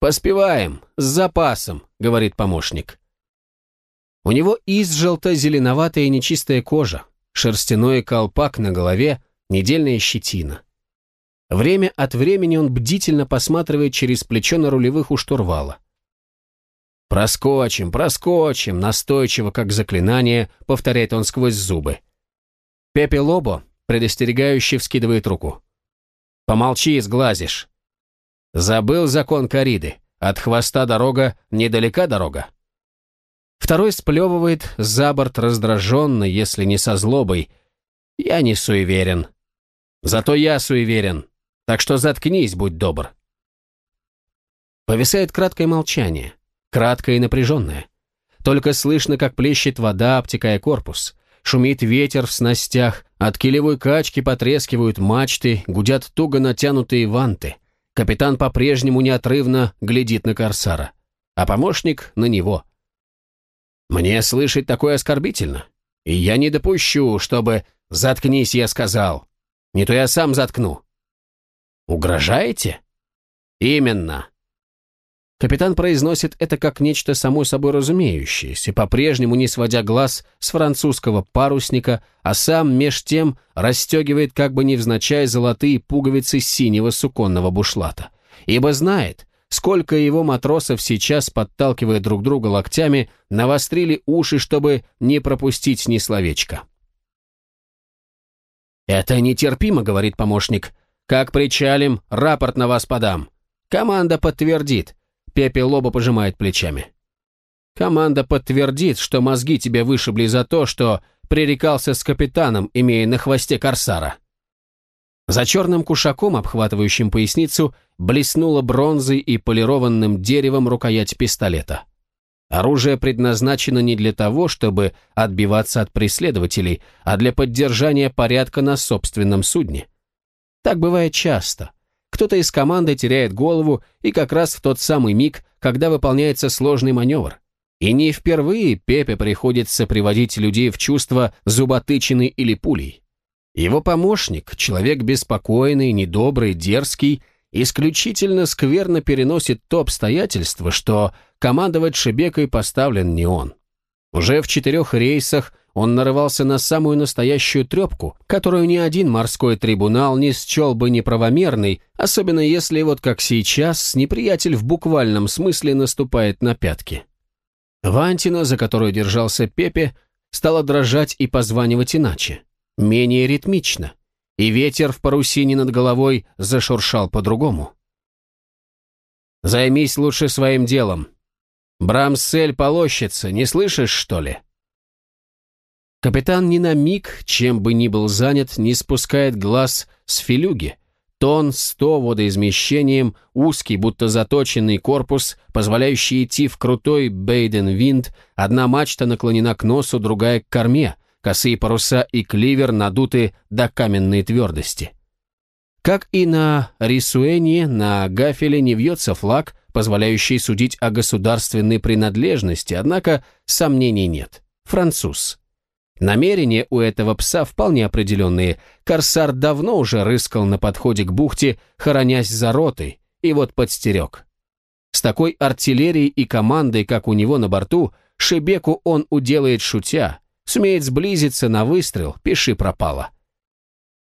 «Поспеваем, с запасом», — говорит помощник. У него изжелто-зеленоватая нечистая кожа, шерстяной колпак на голове, недельная щетина. Время от времени он бдительно посматривает через плечо на рулевых у штурвала. «Проскочим, проскочим!» Настойчиво, как заклинание, повторяет он сквозь зубы. Пепе Лобо предостерегающе вскидывает руку. «Помолчи, сглазишь!» «Забыл закон кориды. От хвоста дорога, недалека дорога». Второй сплевывает за борт раздраженно, если не со злобой. «Я не суеверен. Зато я суеверен. Так что заткнись, будь добр». Повисает краткое молчание краткое и напряженное. Только слышно, как плещет вода, обтекая корпус. Шумит ветер в снастях, от килевой качки потрескивают мачты, гудят туго натянутые ванты. Капитан по-прежнему неотрывно глядит на Корсара, а помощник на него. «Мне слышать такое оскорбительно, и я не допущу, чтобы... Заткнись, я сказал. Не то я сам заткну». «Угрожаете?» «Именно. Капитан произносит это как нечто само собой разумеющееся, по-прежнему не сводя глаз с французского парусника, а сам меж тем расстегивает как бы невзначай золотые пуговицы синего суконного бушлата. Ибо знает, сколько его матросов сейчас, подталкивая друг друга локтями, навострили уши, чтобы не пропустить ни словечка. «Это нетерпимо», — говорит помощник. «Как причалим, рапорт на вас подам. Команда подтвердит. Пепе лоба пожимает плечами. Команда подтвердит, что мозги тебе вышибли за то, что пререкался с капитаном, имея на хвосте корсара. За черным кушаком, обхватывающим поясницу, блеснула бронзой и полированным деревом рукоять пистолета. Оружие предназначено не для того, чтобы отбиваться от преследователей, а для поддержания порядка на собственном судне. Так бывает часто. Кто-то из команды теряет голову, и как раз в тот самый миг, когда выполняется сложный маневр. И не впервые Пепе приходится приводить людей в чувство зуботычины или пулей. Его помощник, человек беспокойный, недобрый, дерзкий, исключительно скверно переносит то обстоятельство, что командовать Шебекой поставлен не он. Уже в четырех рейсах он нарывался на самую настоящую трепку, которую ни один морской трибунал не счел бы неправомерной, особенно если вот как сейчас неприятель в буквальном смысле наступает на пятки. Вантина, за которую держался Пепе, стала дрожать и позванивать иначе, менее ритмично, и ветер в парусине над головой зашуршал по-другому. «Займись лучше своим делом. Брамсель полощется, не слышишь, что ли?» Капитан ни на миг, чем бы ни был занят, не спускает глаз с филюги. Тон сто водоизмещением, узкий, будто заточенный корпус, позволяющий идти в крутой бейден-винт, одна мачта наклонена к носу, другая к корме, косые паруса и кливер надуты до каменной твердости. Как и на Рисуэне, на Гафеле не вьется флаг, позволяющий судить о государственной принадлежности, однако сомнений нет. Француз. Намерения у этого пса вполне определенные. Корсар давно уже рыскал на подходе к бухте, хоронясь за ротой, и вот подстерег. С такой артиллерией и командой, как у него на борту, Шебеку он уделает шутя, сумеет сблизиться на выстрел, пиши пропало.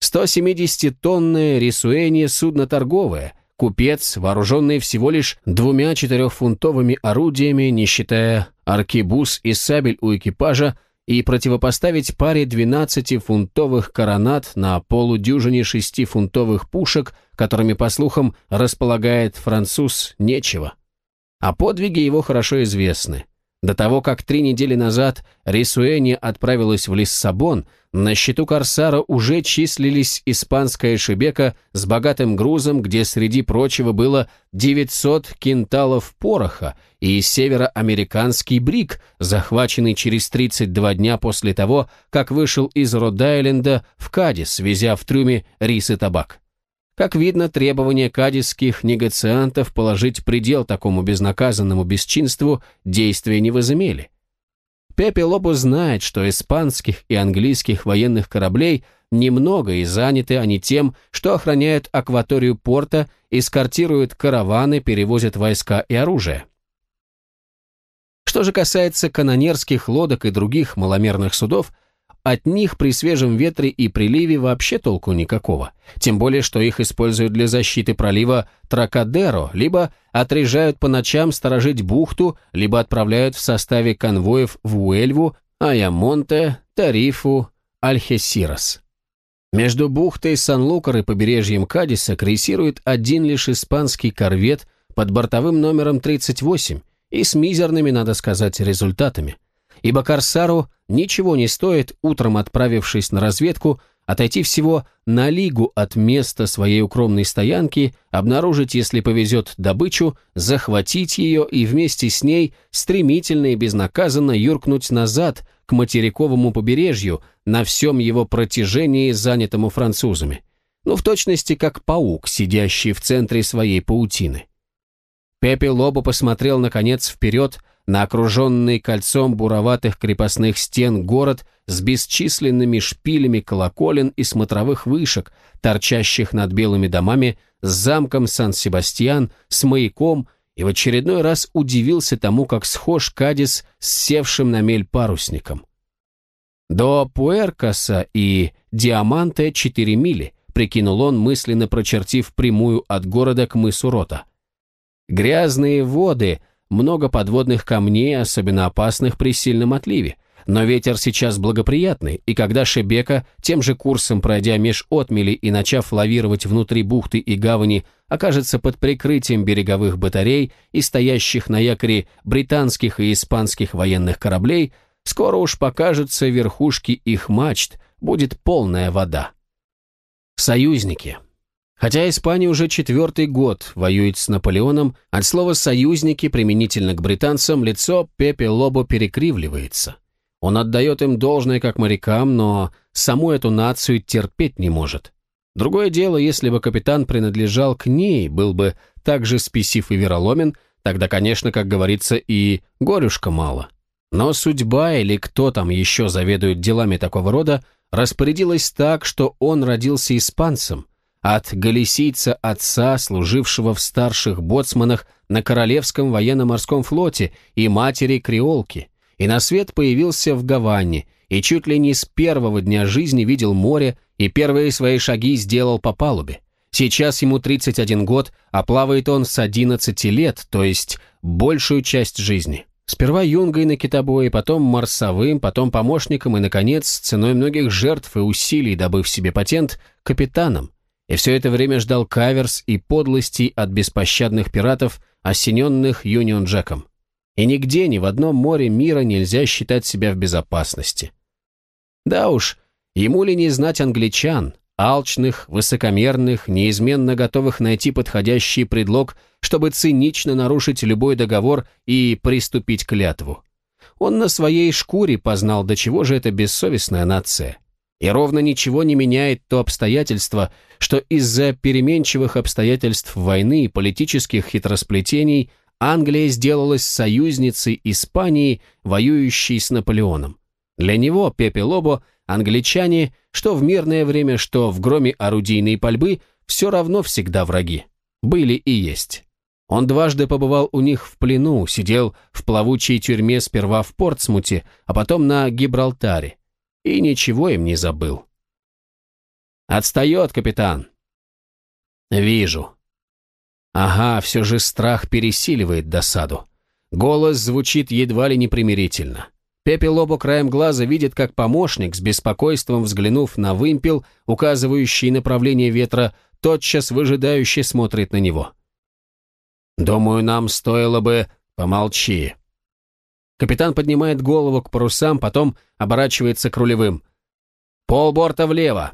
170-тонное рисуэние судно торговое, купец, вооруженный всего лишь двумя четырехфунтовыми орудиями, не считая аркебуз и сабель у экипажа, и противопоставить паре 12-фунтовых коронат на полудюжине 6-фунтовых пушек, которыми, по слухам, располагает француз, нечего. А подвиги его хорошо известны. До того, как три недели назад Рисуэни отправилась в Лиссабон, на счету Корсара уже числились испанская шибека с богатым грузом, где среди прочего было 900 кенталов пороха и североамериканский брик, захваченный через 32 дня после того, как вышел из Род-Айленда в Кадис, везя в трюме рис и табак. Как видно, требования кадисских негациантов положить предел такому безнаказанному бесчинству действия не возымели. Пепе Лобо знает, что испанских и английских военных кораблей немного и заняты они тем, что охраняют акваторию порта, эскортируют караваны, перевозят войска и оружие. Что же касается канонерских лодок и других маломерных судов, от них при свежем ветре и приливе вообще толку никакого, тем более, что их используют для защиты пролива Тракадеро, либо отрежают по ночам сторожить бухту, либо отправляют в составе конвоев в Уэльву, Аямонте, Тарифу, Альхесирос. Между бухтой Сан-Лукар и побережьем Кадиса крейсирует один лишь испанский корвет под бортовым номером 38 и с мизерными, надо сказать, результатами. Ибо Корсару ничего не стоит, утром отправившись на разведку, отойти всего на лигу от места своей укромной стоянки, обнаружить, если повезет, добычу, захватить ее и вместе с ней стремительно и безнаказанно юркнуть назад к материковому побережью на всем его протяжении, занятому французами. Ну, в точности, как паук, сидящий в центре своей паутины. Пепе Лобо посмотрел, наконец, вперед, на окруженный кольцом буроватых крепостных стен город с бесчисленными шпилями колоколен и смотровых вышек, торчащих над белыми домами, с замком Сан-Себастьян, с маяком, и в очередной раз удивился тому, как схож Кадис с севшим на мель парусником. До Пуэркаса и Диаманте четыре мили, прикинул он, мысленно прочертив прямую от города к мысу Рота. Грязные воды — много подводных камней, особенно опасных при сильном отливе. Но ветер сейчас благоприятный, и когда Шебека, тем же курсом пройдя меж отмели и начав лавировать внутри бухты и гавани, окажется под прикрытием береговых батарей и стоящих на якоре британских и испанских военных кораблей, скоро уж покажутся верхушки их мачт, будет полная вода. Союзники. Хотя Испания уже четвертый год воюет с Наполеоном, от слова «союзники» применительно к британцам лицо Пепе Лобо перекривливается. Он отдает им должное как морякам, но саму эту нацию терпеть не может. Другое дело, если бы капитан принадлежал к ней, был бы так же спесив и вероломен, тогда, конечно, как говорится, и горюшка мало. Но судьба или кто там еще заведует делами такого рода, распорядилась так, что он родился испанцем – от галисийца отца, служившего в старших боцманах на Королевском военно-морском флоте, и матери креолки, и на свет появился в Гаване, и чуть ли не с первого дня жизни видел море, и первые свои шаги сделал по палубе. Сейчас ему 31 год, а плавает он с 11 лет, то есть большую часть жизни. Сперва юнгой на китобое, потом марсовым, потом помощником и, наконец, ценой многих жертв и усилий, добыв себе патент, капитаном, и все это время ждал каверс и подлостей от беспощадных пиратов, осененных Юнион Джеком. И нигде, ни в одном море мира нельзя считать себя в безопасности. Да уж, ему ли не знать англичан, алчных, высокомерных, неизменно готовых найти подходящий предлог, чтобы цинично нарушить любой договор и приступить к клятву. Он на своей шкуре познал, до чего же это бессовестная нация. И ровно ничего не меняет то обстоятельство, что из-за переменчивых обстоятельств войны и политических хитросплетений Англия сделалась союзницей Испании, воюющей с Наполеоном. Для него, Пепе Лобо, англичане, что в мирное время, что в громе орудийной пальбы, все равно всегда враги. Были и есть. Он дважды побывал у них в плену, сидел в плавучей тюрьме сперва в Портсмуте, а потом на Гибралтаре и ничего им не забыл. «Отстает, капитан!» «Вижу». Ага, все же страх пересиливает досаду. Голос звучит едва ли непримирительно. Пепе Лобо краем глаза видит, как помощник, с беспокойством взглянув на вымпел, указывающий направление ветра, тотчас выжидающе смотрит на него. «Думаю, нам стоило бы...» «Помолчи», Капитан поднимает голову к парусам, потом оборачивается к рулевым. «Полборта влево.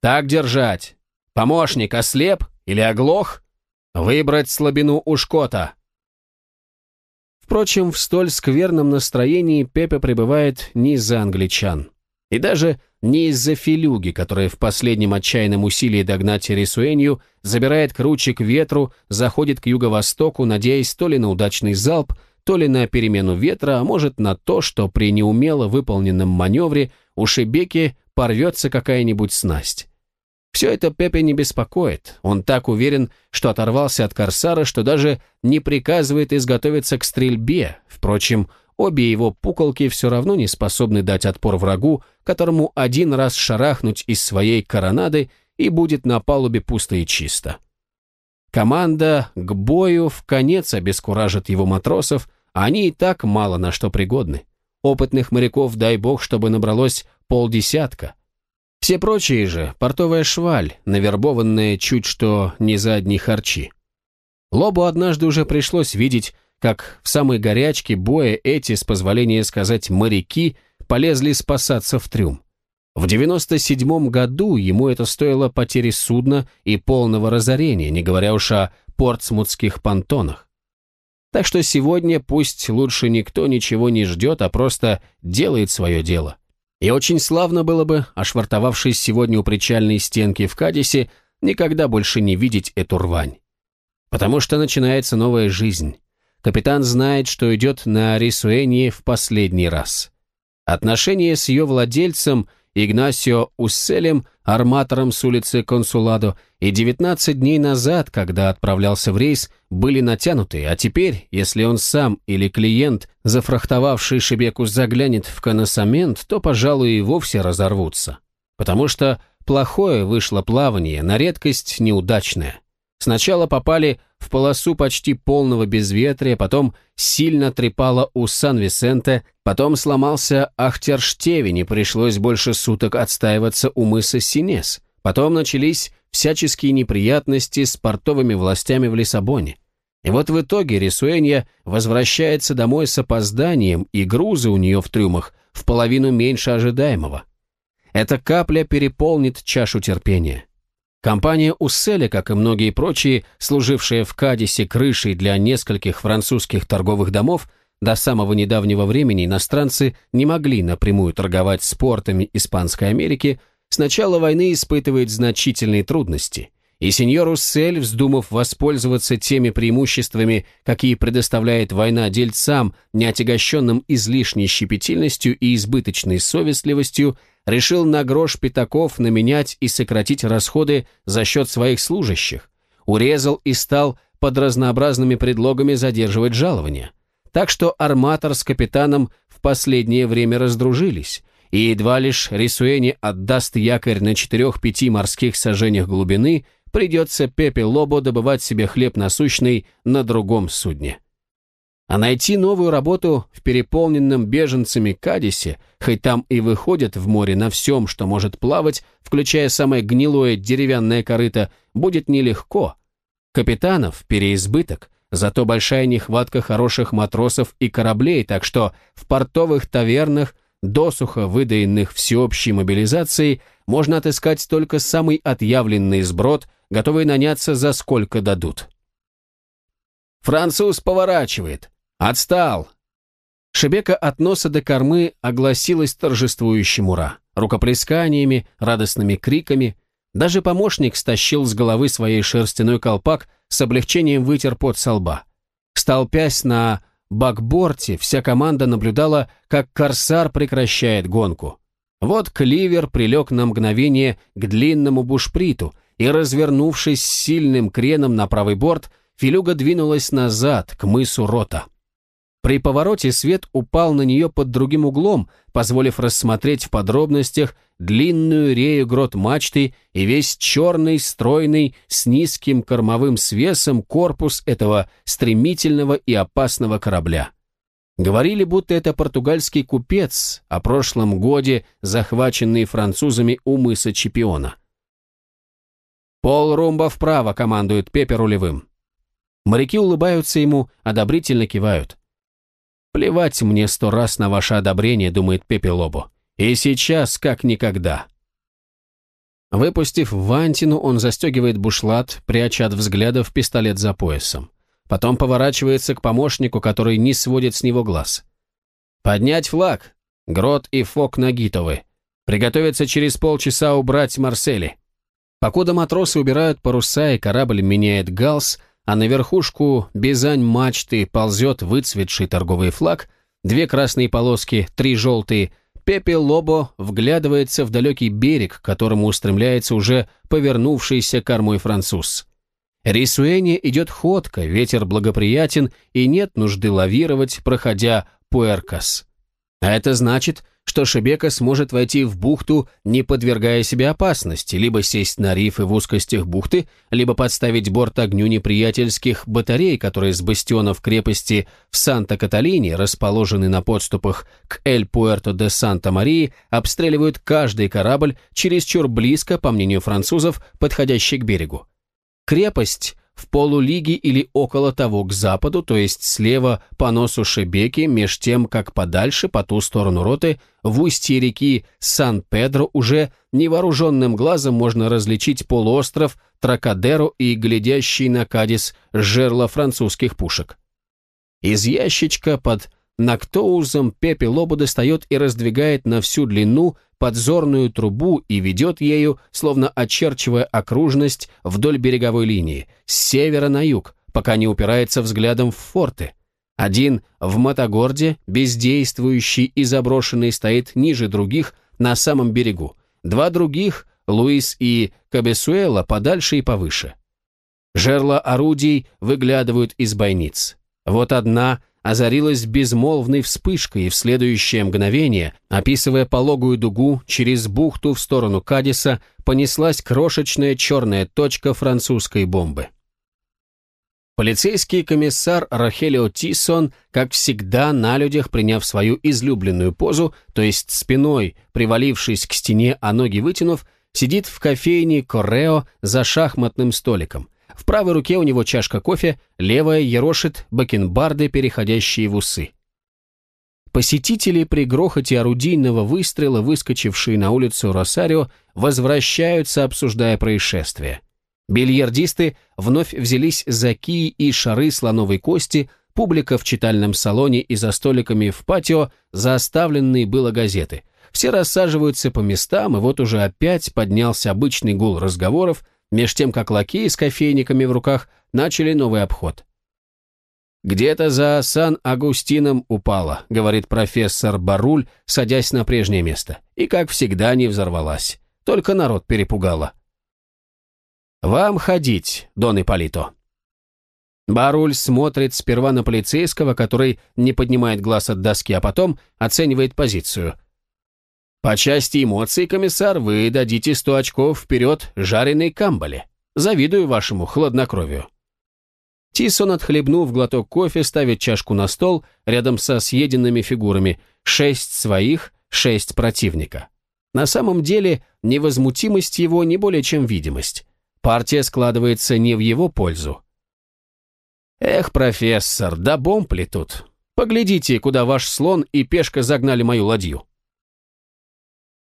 Так держать. Помощник ослеп или оглох? Выбрать слабину у шкота». Впрочем, в столь скверном настроении Пепе пребывает не из-за англичан. И даже не из-за филюги, которая в последнем отчаянном усилии догнать Рисуэнью забирает круче к ветру, заходит к юго-востоку, надеясь то ли на удачный залп, то ли на перемену ветра, а может на то, что при неумело выполненном маневре у Шебеки порвется какая-нибудь снасть. Все это Пепе не беспокоит. Он так уверен, что оторвался от корсара, что даже не приказывает изготовиться к стрельбе. Впрочем, обе его пуколки все равно не способны дать отпор врагу, которому один раз шарахнуть из своей коронады и будет на палубе пусто и чисто. Команда к бою в конец обескуражит его матросов, они и так мало на что пригодны. Опытных моряков, дай бог, чтобы набралось полдесятка. Все прочие же – портовая шваль, навербованная чуть что не за одни харчи. Лобу однажды уже пришлось видеть, как в самой горячке боя эти, с позволения сказать, моряки полезли спасаться в трюм. В 97 году ему это стоило потери судна и полного разорения, не говоря уж о портсмутских понтонах. Так что сегодня пусть лучше никто ничего не ждет, а просто делает свое дело. И очень славно было бы, ошвартовавшись сегодня у причальной стенки в Кадисе, никогда больше не видеть эту рвань. Потому что начинается новая жизнь. Капитан знает, что идет на Рисуэнии в последний раз. Отношения с ее владельцем Игнасио Усселем, арматором с улицы Консуладо, и 19 дней назад, когда отправлялся в рейс, были натянуты, а теперь, если он сам или клиент, зафрахтовавший Шебеку, заглянет в коносамент, то, пожалуй, и вовсе разорвутся. Потому что плохое вышло плавание, на редкость неудачное. Сначала попали в полосу почти полного безветрия, потом сильно трепало у Сан-Висенте, потом сломался Ахтерштевень и пришлось больше суток отстаиваться у мыса Синес. Потом начались всяческие неприятности с портовыми властями в Лиссабоне. И вот в итоге Рисуэнья возвращается домой с опозданием, и грузы у нее в трюмах в половину меньше ожидаемого. Эта капля переполнит чашу терпения. Компания Усселя, как и многие прочие, служившая в Кадисе крышей для нескольких французских торговых домов, до самого недавнего времени иностранцы не могли напрямую торговать с портами Испанской Америки, с начала войны испытывает значительные трудности. И сеньор Уссель, вздумав воспользоваться теми преимуществами, какие предоставляет война дельцам, не отягощенным излишней щепетильностью и избыточной совестливостью, решил на грош пятаков наменять и сократить расходы за счет своих служащих, урезал и стал под разнообразными предлогами задерживать жалования. Так что арматор с капитаном в последнее время раздружились, и едва лишь Рисуэни отдаст якорь на четырех-пяти морских сажениях глубины, придется Пепе Лобо добывать себе хлеб насущный на другом судне. А найти новую работу в переполненном беженцами Кадисе, хоть там и выходят в море на всем, что может плавать, включая самое гнилое деревянное корыто, будет нелегко. Капитанов переизбыток, зато большая нехватка хороших матросов и кораблей, так что в портовых тавернах, досуха выдаенных всеобщей мобилизацией, можно отыскать только самый отъявленный сброд, готовый наняться за сколько дадут. «Француз поворачивает», «Отстал!» Шебека от носа до кормы огласилась торжествующим ура. Рукоплесканиями, радостными криками. Даже помощник стащил с головы своей шерстяной колпак, с облегчением вытер пот со лба. Столпясь на бакборте, вся команда наблюдала, как корсар прекращает гонку. Вот кливер прилег на мгновение к длинному бушприту, и, развернувшись с сильным креном на правый борт, филюга двинулась назад, к мысу Рота. При повороте свет упал на нее под другим углом, позволив рассмотреть в подробностях длинную рею грот мачты и весь черный, стройный, с низким кормовым свесом корпус этого стремительного и опасного корабля. Говорили, будто это португальский купец, о прошлом годе захваченный французами у мыса Чемпиона. «Пол румба вправо», — командует Пепе рулевым. Моряки улыбаются ему, одобрительно кивают. «Плевать мне сто раз на ваше одобрение», — думает Пепе Лобо. «И сейчас, как никогда». Выпустив вантину, он застегивает бушлат, пряча от взглядов пистолет за поясом. Потом поворачивается к помощнику, который не сводит с него глаз. «Поднять флаг! Грот и Фок Нагитовы! Приготовиться через полчаса убрать Марсели!» Покуда матросы убирают паруса и корабль меняет галс, а на верхушку бизань мачты ползет выцветший торговый флаг, две красные полоски, три желтые, Пепе Лобо вглядывается в далекий берег, к которому устремляется уже повернувшийся кормой француз. Рисуэне идет ходка, ветер благоприятен, и нет нужды лавировать, проходя Пуэркас. А это значит, что Шебека сможет войти в бухту, не подвергая себе опасности, либо сесть на рифы в узкостях бухты, либо подставить борт огню неприятельских батарей, которые с бастионов крепости в Санта-Каталине, расположенной на подступах к Эль-Пуэрто-де-Санта-Марии, обстреливают каждый корабль чересчур близко, по мнению французов, подходящий к берегу. Крепость в полулиге или около того к западу, то есть слева по носу Шебеки, меж тем, как подальше, по ту сторону роты, в устье реки Сан-Педро уже невооруженным глазом можно различить полуостров Тракадеро и глядящий на Кадис жерла французских пушек. Из ящичка под Нактоузом Пепе Лобо достает и раздвигает на всю длину подзорную трубу и ведет ею, словно очерчивая окружность вдоль береговой линии, с севера на юг, пока не упирается взглядом в форты. Один в Матагорде, бездействующий и заброшенный, стоит ниже других на самом берегу. Два других, Луис и Кабесуэла, подальше и повыше. Жерла орудий выглядывают из бойниц. Вот одна озарилась безмолвной вспышкой и в следующее мгновение, описывая пологую дугу через бухту в сторону Кадиса, понеслась крошечная черная точка французской бомбы. Полицейский комиссар Рахелио Тисон, как всегда на людях, приняв свою излюбленную позу, то есть спиной, привалившись к стене, а ноги вытянув, сидит в кофейне Коррео за шахматным столиком – в правой руке у него чашка кофе, левая ерошит бакенбарды, переходящие в усы. Посетители при грохоте орудийного выстрела, выскочившие на улицу Росарио, возвращаются, обсуждая происшествие. Бильярдисты вновь взялись за кии и шары слоновой кости, публика в читальном салоне и за столиками в патио, заставленные было газеты. Все рассаживаются по местам, и вот уже опять поднялся обычный гул разговоров, меж тем как лакеи с кофейниками в руках начали новый обход. «Где-то за Сан-Агустином упала», — говорит профессор Баруль, садясь на прежнее место. И, как всегда, не взорвалась. Только народ перепугала. «Вам ходить, Дон Ипполито». Баруль смотрит сперва на полицейского, который не поднимает глаз от доски, а потом оценивает позицию — по части эмоций, комиссар, вы дадите сто очков вперед жареной камбале. Завидую вашему хладнокровию. Тисон, отхлебнув глоток кофе, ставит чашку на стол рядом со съеденными фигурами. Шесть своих, шесть противника. На самом деле, невозмутимость его не более чем видимость. Партия складывается не в его пользу. Эх, профессор, да бомб ли тут? Поглядите, куда ваш слон и пешка загнали мою ладью.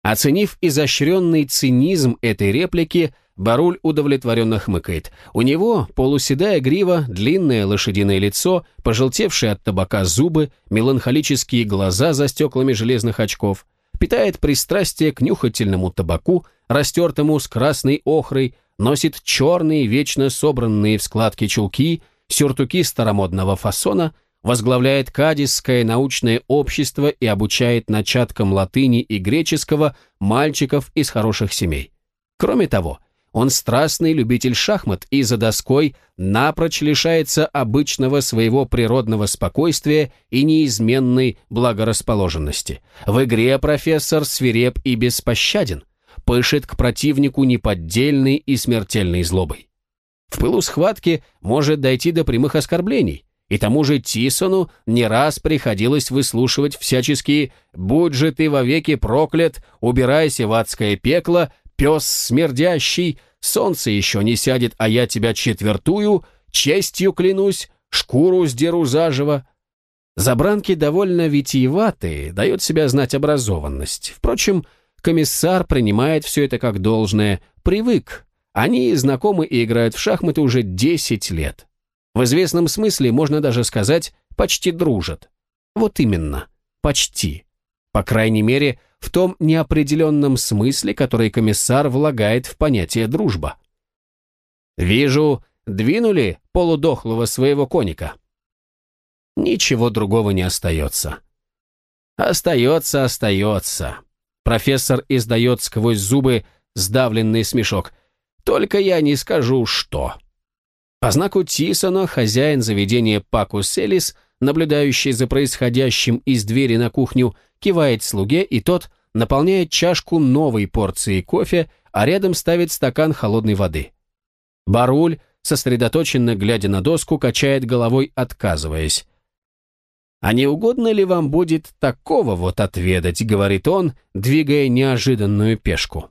Оценив изощренный цинизм этой реплики, Баруль удовлетворенно хмыкает. У него полуседая грива, длинное лошадиное лицо, пожелтевшие от табака зубы, меланхолические глаза за стеклами железных очков, питает пристрастие к нюхательному табаку, растертому с красной охрой, носит черные, вечно собранные в складки чулки, сюртуки старомодного фасона – возглавляет Кадисское научное общество и обучает начаткам латыни и греческого мальчиков из хороших семей. Кроме того, он страстный любитель шахмат и за доской напрочь лишается обычного своего природного спокойствия и неизменной благорасположенности. В игре профессор свиреп и беспощаден, пышет к противнику неподдельной и смертельной злобой. В пылу схватки может дойти до прямых оскорблений, и тому же Тисону не раз приходилось выслушивать всяческие «Будь же ты вовеки проклят, убирайся в адское пекло, пес смердящий, солнце еще не сядет, а я тебя четвертую, честью клянусь, шкуру сдеру заживо». Забранки довольно витиеватые, дает себя знать образованность. Впрочем, комиссар принимает все это как должное, привык. Они знакомы и играют в шахматы уже 10 лет. В известном смысле можно даже сказать «почти дружат». Вот именно, почти. По крайней мере, в том неопределенном смысле, который комиссар влагает в понятие «дружба». «Вижу, двинули полудохлого своего коника». Ничего другого не остается. Остается, остается. Профессор издает сквозь зубы сдавленный смешок. Только я не скажу, что. По знаку Тисона хозяин заведения Пакус Элис, наблюдающий за происходящим из двери на кухню, кивает слуге, и тот наполняет чашку новой порцией кофе, а рядом ставит стакан холодной воды. Баруль, сосредоточенно глядя на доску, качает головой, отказываясь. «А не угодно ли вам будет такого вот отведать?» — говорит он, двигая неожиданную пешку.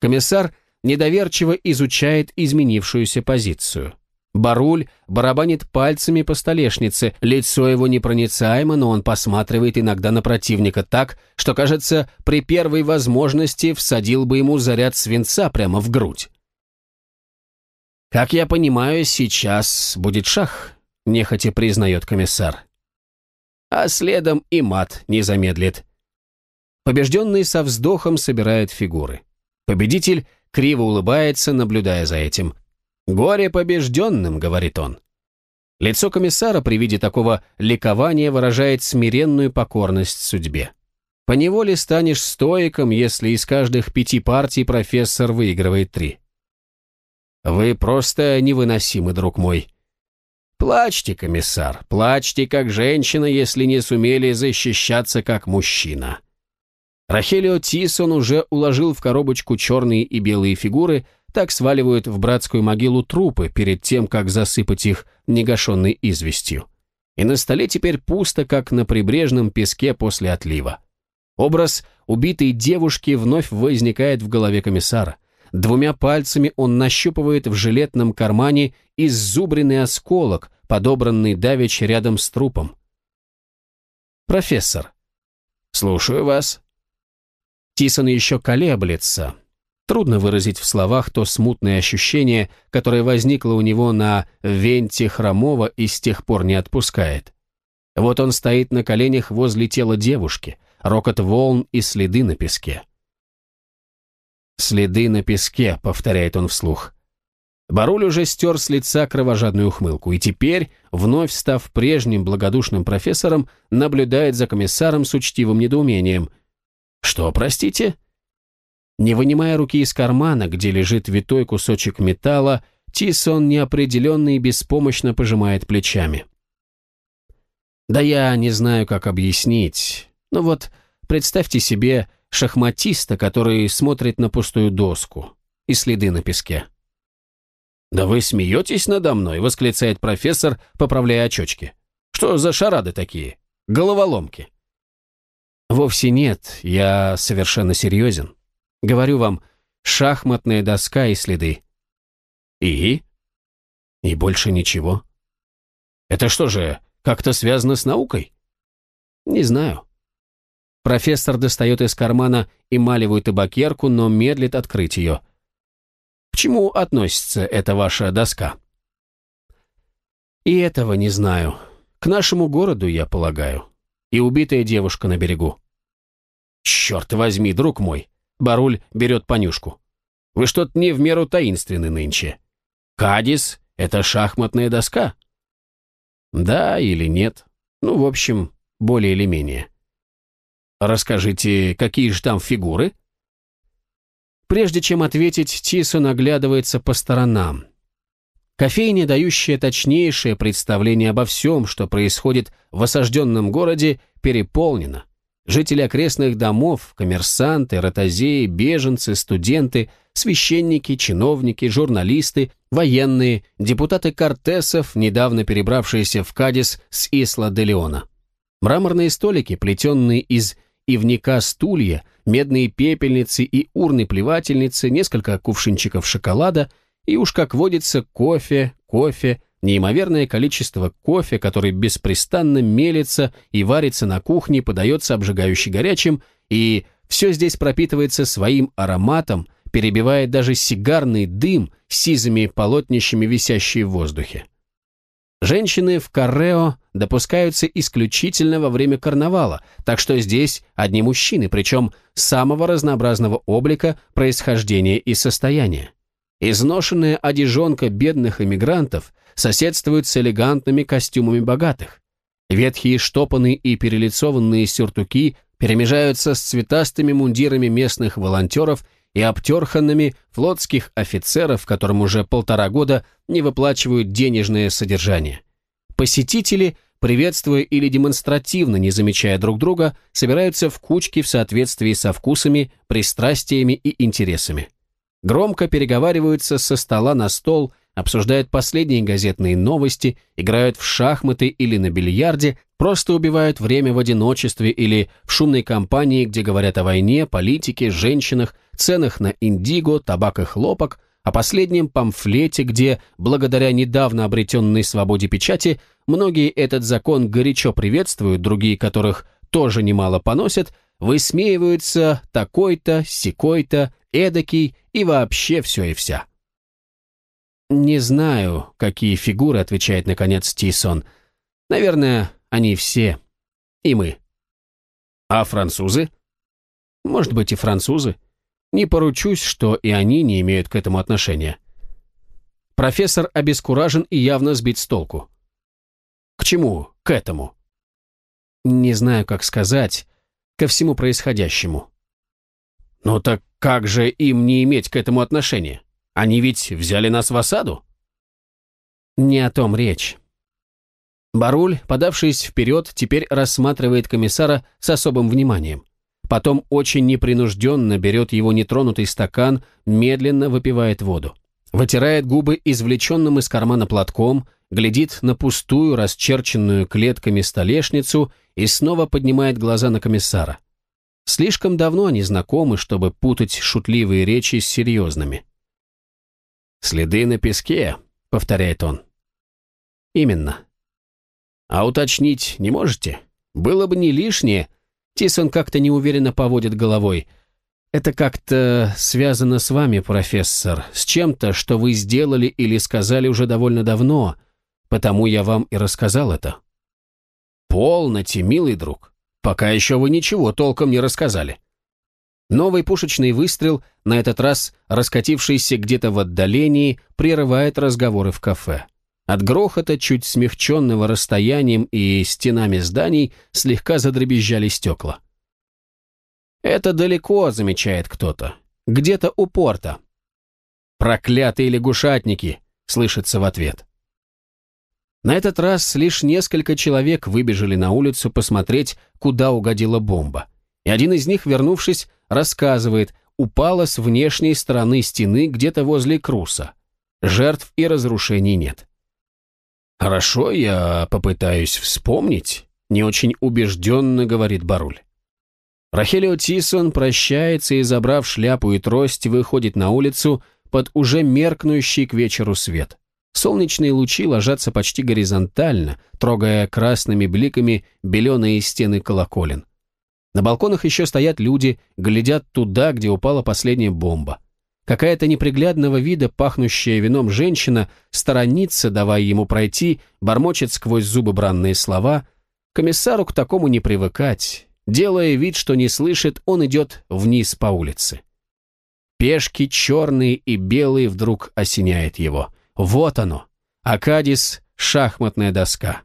Комиссар недоверчиво изучает изменившуюся позицию. Баруль барабанит пальцами по столешнице, лицо его непроницаемо, но он посматривает иногда на противника так, что, кажется, при первой возможности всадил бы ему заряд свинца прямо в грудь. «Как я понимаю, сейчас будет шах», — нехотя признает комиссар. А следом и мат не замедлит. Побежденный со вздохом собирает фигуры. Победитель криво улыбается, наблюдая за этим. «Горе побежденным», — говорит он. Лицо комиссара при виде такого ликования выражает смиренную покорность судьбе. Поневоле станешь стоиком, если из каждых пяти партий профессор выигрывает три. Вы просто невыносимы, друг мой. Плачьте, комиссар, плачьте как женщина, если не сумели защищаться как мужчина. Рахелио Тисон уже уложил в коробочку черные и белые фигуры, так сваливают в братскую могилу трупы перед тем, как засыпать их негашенной известью. И на столе теперь пусто, как на прибрежном песке после отлива. Образ убитой девушки вновь возникает в голове комиссара. Двумя пальцами он нащупывает в жилетном кармане иззубренный осколок, подобранный давеч рядом с трупом. «Профессор». «Слушаю вас». Тисон еще колеблется. Трудно выразить в словах то смутное ощущение, которое возникло у него на венте Хромова и с тех пор не отпускает. Вот он стоит на коленях возле тела девушки, рокот волн и следы на песке. «Следы на песке», — повторяет он вслух. Баруль уже стер с лица кровожадную ухмылку, и теперь, вновь став прежним благодушным профессором, наблюдает за комиссаром с учтивым недоумением. «Что, простите?» Не вынимая руки из кармана, где лежит витой кусочек металла, Тисон неопределенно и беспомощно пожимает плечами. «Да я не знаю, как объяснить. Ну вот, представьте себе, шахматиста, который смотрит на пустую доску и следы на песке. «Да вы смеетесь надо мной?» — восклицает профессор, поправляя очечки. «Что за шарады такие? Головоломки?» «Вовсе нет, я совершенно серьезен. Говорю вам, шахматная доска и следы». «И?» «И больше ничего». «Это что же, как-то связано с наукой?» «Не знаю. Профессор достает из кармана эмалевую табакерку, но медлит открыть ее. К чему относится эта ваша доска? И этого не знаю. К нашему городу, я полагаю. И убитая девушка на берегу. Черт возьми, друг мой. Баруль берет понюшку. Вы что-то не в меру таинственны нынче. Кадис — это шахматная доска? Да или нет? Ну, в общем, более или менее. Расскажите, какие же там фигуры? Прежде чем ответить, Тисон оглядывается по сторонам. Кофейня, дающая точнейшее представление обо всем, что происходит в осажденном городе, переполнена. Жители окрестных домов, коммерсанты, ротозеи, беженцы, студенты, священники, чиновники, журналисты, военные, депутаты Кортесов, недавно перебравшиеся в Кадис с Исла-де-Леона. Мраморные столики, плетенные из ивника стулья, медные пепельницы и урны-плевательницы, несколько кувшинчиков шоколада и уж, как водится, кофе, кофе, неимоверное количество кофе, который беспрестанно мелится и варится на кухне, подается обжигающе горячим, и все здесь пропитывается своим ароматом, перебивает даже сигарный дым сизыми полотнищами, висящие в воздухе. Женщины в Каррео допускаются исключительно во время карнавала, так что здесь одни мужчины, причем самого разнообразного облика, происхождения и состояния. Изношенная одежонка бедных эмигрантов соседствует с элегантными костюмами богатых. Ветхие штопанные и перелицованные сюртуки перемежаются с цветастыми мундирами местных волонтеров и обтерханными флотских офицеров, которым уже полтора года не выплачивают денежное содержание. Посетители, приветствуя или демонстративно не замечая друг друга, собираются в кучки в соответствии со вкусами, пристрастиями и интересами. Громко переговариваются со стола на стол, обсуждают последние газетные новости, играют в шахматы или на бильярде, просто убивают время в одиночестве или в шумной компании, где говорят о войне, политике, женщинах, ценах на индиго, табак и хлопок, о последнем памфлете, где, благодаря недавно обретенной свободе печати, многие этот закон горячо приветствуют, другие которых тоже немало поносят, высмеиваются такой-то, секой-то, эдакий и вообще все и вся. «Не знаю, какие фигуры», — отвечает, наконец, Тисон. «Наверное, они все. И мы». «А французы?» «Может быть, и французы. Не поручусь, что и они не имеют к этому отношения». Профессор обескуражен и явно сбит с толку. «К чему? К этому?» «Не знаю, как сказать. Ко всему происходящему». «Ну так как же им не иметь к этому отношения?» Они ведь взяли нас в осаду?» «Не о том речь». Баруль, подавшись вперед, теперь рассматривает комиссара с особым вниманием. Потом очень непринужденно берет его нетронутый стакан, медленно выпивает воду. Вытирает губы извлеченным из кармана платком, глядит на пустую, расчерченную клетками столешницу и снова поднимает глаза на комиссара. Слишком давно они знакомы, чтобы путать шутливые речи с серьезными. «Следы на песке», — повторяет он. «Именно». «А уточнить не можете? Было бы не лишнее». Тисон как-то неуверенно поводит головой. «Это как-то связано с вами, профессор, с чем-то, что вы сделали или сказали уже довольно давно, потому я вам и рассказал это». «Полноте, милый друг. Пока еще вы ничего толком не рассказали». Новый пушечный выстрел, на этот раз раскатившийся где-то в отдалении, прерывает разговоры в кафе. От грохота, чуть смягченного расстоянием и стенами зданий, слегка задребезжали стекла. «Это далеко», — замечает кто-то. «Где-то у порта». «Проклятые лягушатники», — слышится в ответ. На этот раз лишь несколько человек выбежали на улицу посмотреть, куда угодила бомба и один из них, вернувшись, рассказывает, упала с внешней стороны стены где-то возле Круса. Жертв и разрушений нет. «Хорошо, я попытаюсь вспомнить», — не очень убежденно говорит Баруль. Рахелио Тисон прощается и, забрав шляпу и трость, выходит на улицу под уже меркнущий к вечеру свет. Солнечные лучи ложатся почти горизонтально, трогая красными бликами беленые стены колоколен. На балконах еще стоят люди, глядят туда, где упала последняя бомба. Какая-то неприглядного вида, пахнущая вином женщина, сторонится, давая ему пройти, бормочет сквозь зубы бранные слова. Комиссару к такому не привыкать. Делая вид, что не слышит, он идет вниз по улице. Пешки черные и белые вдруг осеняет его. Вот оно. Акадис — шахматная доска.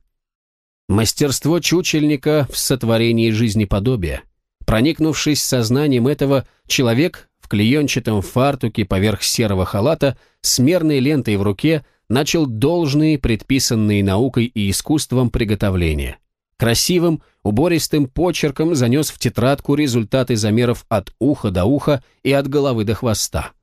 Мастерство чучельника в сотворении жизнеподобия. Проникнувшись сознанием этого, человек в клеенчатом фартуке поверх серого халата с мерной лентой в руке начал должные, предписанные наукой и искусством приготовления. Красивым, убористым почерком занес в тетрадку результаты замеров от уха до уха и от головы до хвоста.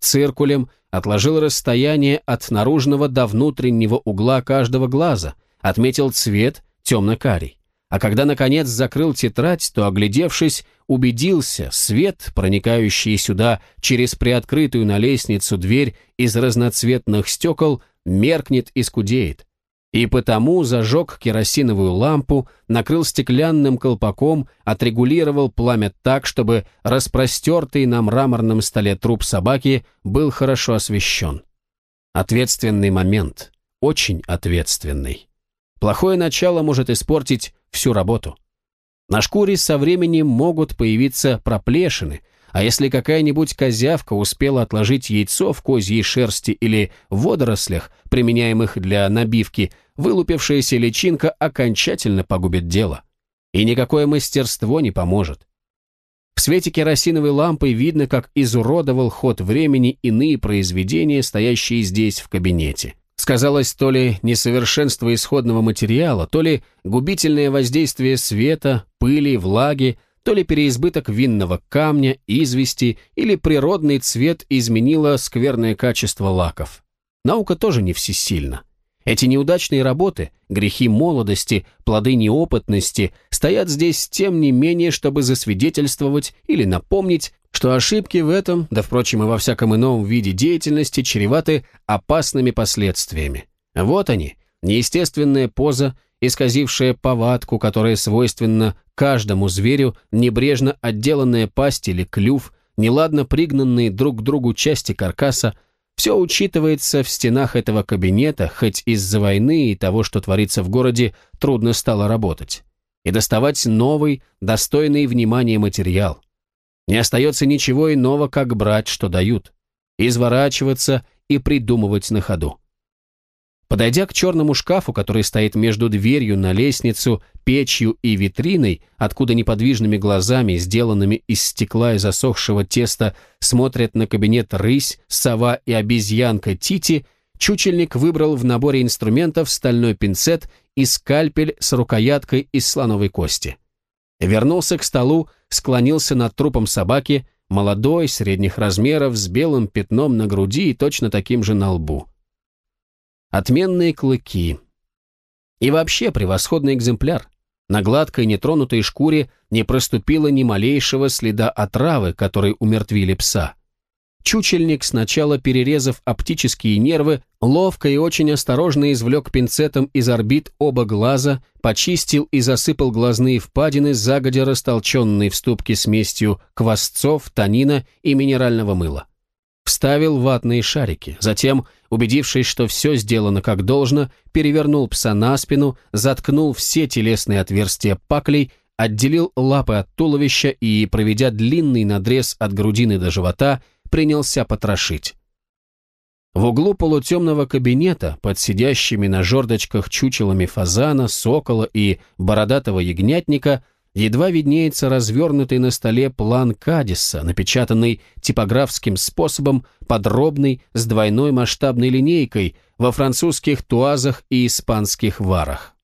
Циркулем отложил расстояние от наружного до внутреннего угла каждого глаза, отметил цвет темно-карий. А когда, наконец, закрыл тетрадь, то, оглядевшись, убедился, свет, проникающий сюда через приоткрытую на лестницу дверь из разноцветных стекол, меркнет и скудеет. И потому зажег керосиновую лампу, накрыл стеклянным колпаком, отрегулировал пламя так, чтобы распростертый на мраморном столе труп собаки был хорошо освещен. Ответственный момент, очень ответственный. Плохое начало может испортить всю работу. На шкуре со временем могут появиться проплешины, А если какая-нибудь козявка успела отложить яйцо в козьей шерсти или водорослях, применяемых для набивки, вылупившаяся личинка окончательно погубит дело. И никакое мастерство не поможет. В свете керосиновой лампы видно, как изуродовал ход времени иные произведения, стоящие здесь в кабинете. Сказалось то ли несовершенство исходного материала, то ли губительное воздействие света, пыли, влаги, то ли переизбыток винного камня, извести или природный цвет изменило скверное качество лаков. Наука тоже не всесильна. Эти неудачные работы, грехи молодости, плоды неопытности стоят здесь тем не менее, чтобы засвидетельствовать или напомнить, что ошибки в этом, да впрочем и во всяком ином виде деятельности, чреваты опасными последствиями. Вот они, неестественная поза, исказившая повадку, которая свойственна каждому зверю, небрежно отделанная пасть или клюв, неладно пригнанные друг к другу части каркаса, все учитывается в стенах этого кабинета, хоть из-за войны и того, что творится в городе, трудно стало работать. И доставать новый, достойный внимания материал. Не остается ничего иного, как брать, что дают, изворачиваться и придумывать на ходу. Подойдя к черному шкафу, который стоит между дверью на лестницу, печью и витриной, откуда неподвижными глазами, сделанными из стекла и засохшего теста, смотрят на кабинет рысь, сова и обезьянка Тити, чучельник выбрал в наборе инструментов стальной пинцет и скальпель с рукояткой из слоновой кости. Вернулся к столу, склонился над трупом собаки, молодой, средних размеров, с белым пятном на груди и точно таким же на лбу отменные клыки. И вообще превосходный экземпляр. На гладкой нетронутой шкуре не проступило ни малейшего следа отравы, которой умертвили пса. Чучельник, сначала перерезав оптические нервы, ловко и очень осторожно извлек пинцетом из орбит оба глаза, почистил и засыпал глазные впадины, загодя растолченные в ступке смесью квасцов, танина и минерального мыла вставил ватные шарики, затем, убедившись, что все сделано как должно, перевернул пса на спину, заткнул все телесные отверстия паклей, отделил лапы от туловища и, проведя длинный надрез от грудины до живота, принялся потрошить. В углу полутемного кабинета, под сидящими на жердочках чучелами фазана, сокола и бородатого ягнятника, едва виднеется развернутый на столе план Кадиса, напечатанный типографским способом, подробный, с двойной масштабной линейкой, во французских туазах и испанских варах.